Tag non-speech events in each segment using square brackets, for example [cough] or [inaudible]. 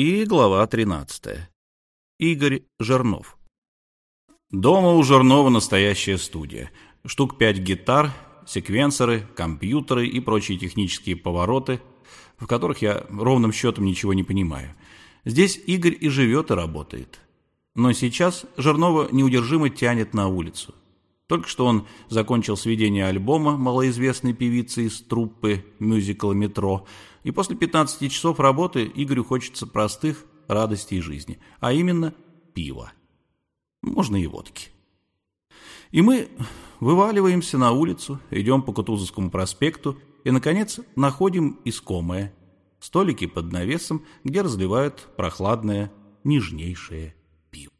И глава 13. Игорь Жернов. Дома у Жернова настоящая студия. Штук пять гитар, секвенсоры, компьютеры и прочие технические повороты, в которых я ровным счетом ничего не понимаю. Здесь Игорь и живет, и работает. Но сейчас Жернова неудержимо тянет на улицу. Только что он закончил сведение альбома малоизвестной певицы из труппы мюзикла «Метро», и после 15 часов работы Игорю хочется простых радостей жизни, а именно пива. Можно и водки. И мы вываливаемся на улицу, идем по Кутузовскому проспекту и, наконец, находим искомое. Столики под навесом, где разливают прохладное, нежнейшее пиво.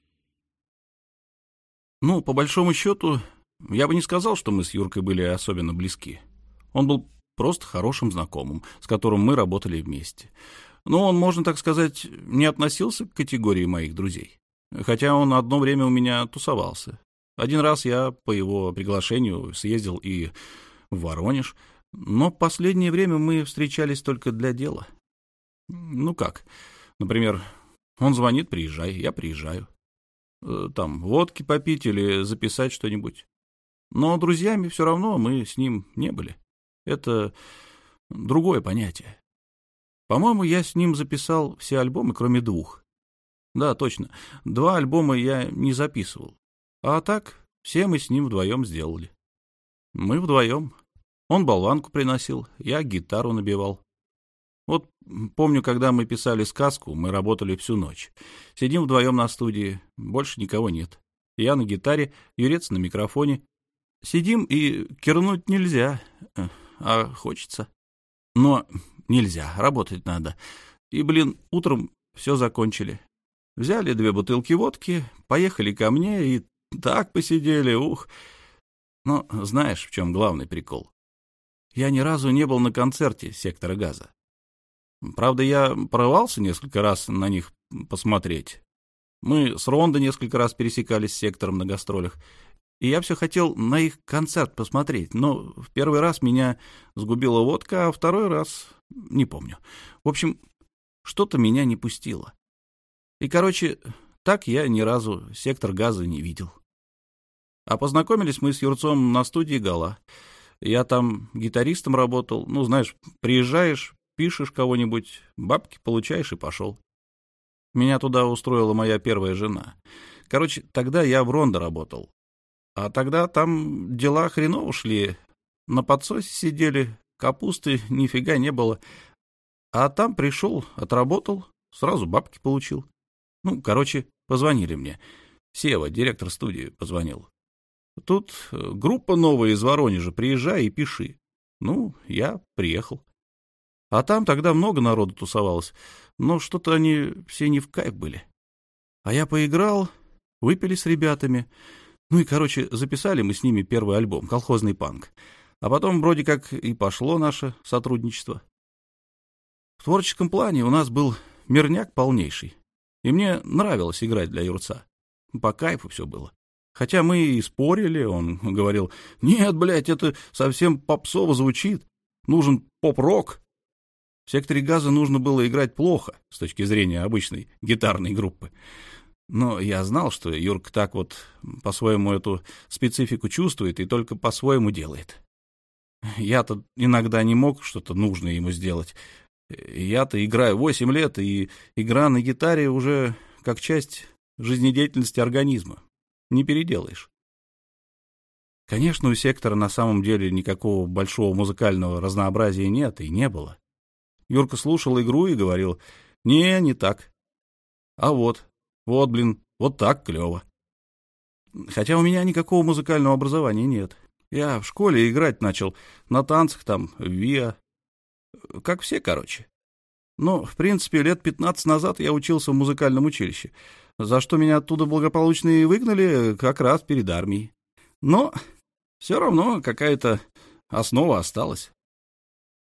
Ну, по большому счету, я бы не сказал, что мы с Юркой были особенно близки. Он был просто хорошим знакомым, с которым мы работали вместе. Но он, можно так сказать, не относился к категории моих друзей. Хотя он одно время у меня тусовался. Один раз я по его приглашению съездил и в Воронеж, но последнее время мы встречались только для дела. Ну как, например, он звонит, приезжай, я приезжаю. Э, там водки попить или записать что-нибудь. Но друзьями все равно мы с ним не были. Это другое понятие. По-моему, я с ним записал все альбомы, кроме двух. Да, точно. Два альбома я не записывал. А так, все мы с ним вдвоем сделали. Мы вдвоем. Он болванку приносил, я гитару набивал. Вот помню, когда мы писали сказку, мы работали всю ночь. Сидим вдвоем на студии, больше никого нет. Я на гитаре, Юрец на микрофоне, Сидим и кернуть нельзя, э, а хочется. Но нельзя, работать надо. И, блин, утром все закончили. Взяли две бутылки водки, поехали ко мне и так посидели, ух. Но знаешь, в чем главный прикол? Я ни разу не был на концерте сектора газа. Правда, я порывался несколько раз на них посмотреть. Мы с Рондо несколько раз пересекались с сектором на гастролях, и я все хотел на их концерт посмотреть, но в первый раз меня сгубила водка, а второй раз не помню. В общем, что-то меня не пустило. И, короче, так я ни разу сектор газа не видел. А познакомились мы с Юрцом на студии Гала. Я там гитаристом работал. Ну, знаешь, приезжаешь, пишешь кого-нибудь, бабки получаешь и пошел. Меня туда устроила моя первая жена. Короче, тогда я в Рондо работал. А тогда там дела хреново шли. На подсосе сидели, капусты нифига не было. А там пришел, отработал, сразу бабки получил. Ну, короче, позвонили мне. Сева, директор студии, позвонил. Тут э, группа новая из Воронежа, приезжай и пиши. Ну, я приехал. А там тогда много народу тусовалось, но что-то они все не в кайф были. А я поиграл, выпили с ребятами, ну и, короче, записали мы с ними первый альбом «Колхозный панк». А потом вроде как и пошло наше сотрудничество. В творческом плане у нас был мирняк полнейший. И мне нравилось играть для Юрца. По кайфу все было. Хотя мы и спорили, он говорил, «Нет, блядь, это совсем попсово звучит. Нужен поп-рок». В секторе газа нужно было играть плохо с точки зрения обычной гитарной группы. Но я знал, что Юрк так вот по-своему эту специфику чувствует и только по-своему делает. Я-то иногда не мог что-то нужное ему сделать. Я-то играю восемь лет, и игра на гитаре уже как часть жизнедеятельности организма. Не переделаешь. Конечно, у сектора на самом деле никакого большого музыкального разнообразия нет и не было. Юрка слушал игру и говорил, «Не, не так». А вот, вот, блин, вот так клево. Хотя у меня никакого музыкального образования нет. Я в школе играть начал, на танцах там, ВИА. Как все, короче. Но, в принципе, лет 15 назад я учился в музыкальном училище, за что меня оттуда благополучно и выгнали как раз перед армией. Но все равно какая-то основа осталась.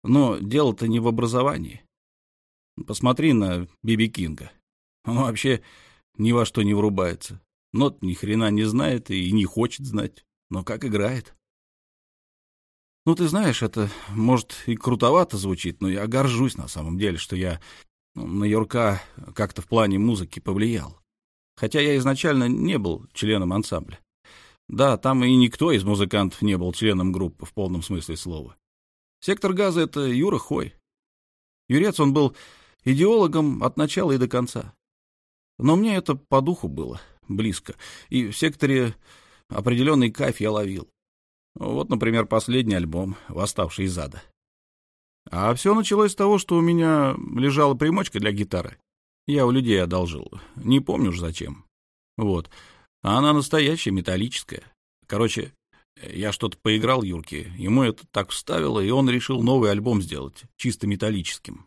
Но дело-то не в образовании. Посмотри на Биби Кинга. Он вообще ни во что не врубается. Нот ни хрена не знает и не хочет знать. Но как играет? Ну, ты знаешь, это, может, и крутовато звучит, но я горжусь на самом деле, что я ну, на Юрка как-то в плане музыки повлиял. Хотя я изначально не был членом ансамбля. Да, там и никто из музыкантов не был членом группы в полном смысле слова. Сектор газа — это Юра Хой. Юрец он был идеологом от начала и до конца. Но мне это по духу было, близко. И в секторе определенный кайф я ловил. Вот, например, последний альбом «Восставший из ада». А все началось с того, что у меня лежала примочка для гитары. Я у людей одолжил. Не помню уж зачем. Вот. А она настоящая, металлическая. Короче, я что-то поиграл Юрке, ему это так вставило, и он решил новый альбом сделать, чисто металлическим.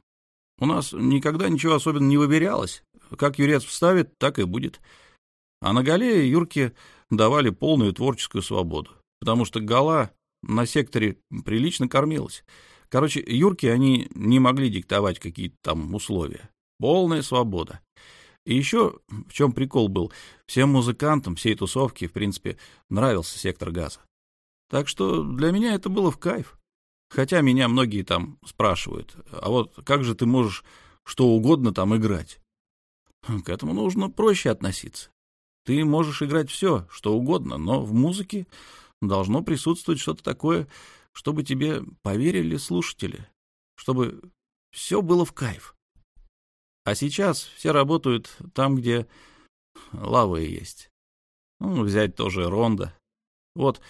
У нас никогда ничего особенно не выверялось. Как Юрец вставит, так и будет. А на Гале Юрке давали полную творческую свободу, потому что Гала на секторе прилично кормилась. Короче, Юрке они не могли диктовать какие-то там условия. Полная свобода. И еще в чем прикол был, всем музыкантам всей тусовки, в принципе, нравился сектор газа. Так что для меня это было в кайф. Хотя меня многие там спрашивают, а вот как же ты можешь что угодно там играть? К этому нужно проще относиться. Ты можешь играть все, что угодно, но в музыке должно присутствовать что-то такое, чтобы тебе поверили слушатели, чтобы все было в кайф. А сейчас все работают там, где лавы есть. Ну, взять тоже Ронда. Вот,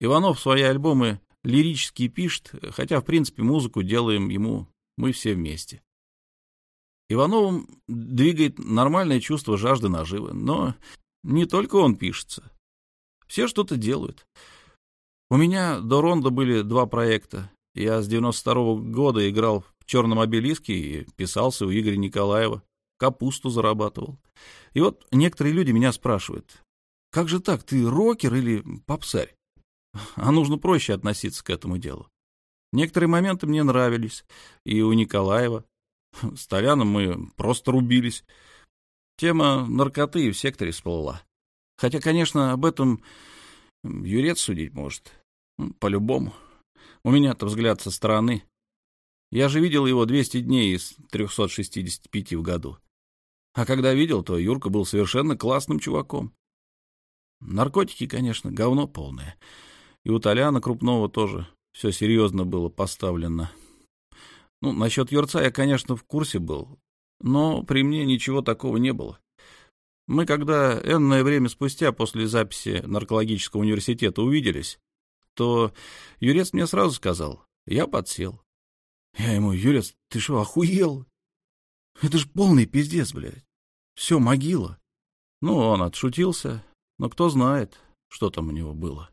Иванов свои альбомы лирически пишет, хотя, в принципе, музыку делаем ему мы все вместе. Ивановым двигает нормальное чувство жажды наживы, но не только он пишется. Все что-то делают. У меня до Ронда были два проекта. Я с 92 -го года играл в «Черном обелиске» и писался у Игоря Николаева. Капусту зарабатывал. И вот некоторые люди меня спрашивают, как же так, ты рокер или попсарь? А нужно проще относиться к этому делу. Некоторые моменты мне нравились, и у Николаева. [laughs] С Толяном мы просто рубились. Тема наркоты в секторе всплыла. Хотя, конечно, об этом Юрец судить может. По-любому. У меня-то взгляд со стороны. Я же видел его 200 дней из 365 в году. А когда видел, то Юрка был совершенно классным чуваком. Наркотики, конечно, говно полное. И у Толяна Крупного тоже все серьезно было поставлено. Ну, насчет Юрца я, конечно, в курсе был, но при мне ничего такого не было. Мы, когда энное время спустя после записи наркологического университета увиделись, то Юрец мне сразу сказал, я подсел. Я ему, Юрец, ты что, охуел? Это ж полный пиздец, блядь. Все, могила. Ну, он отшутился, но кто знает, что там у него было.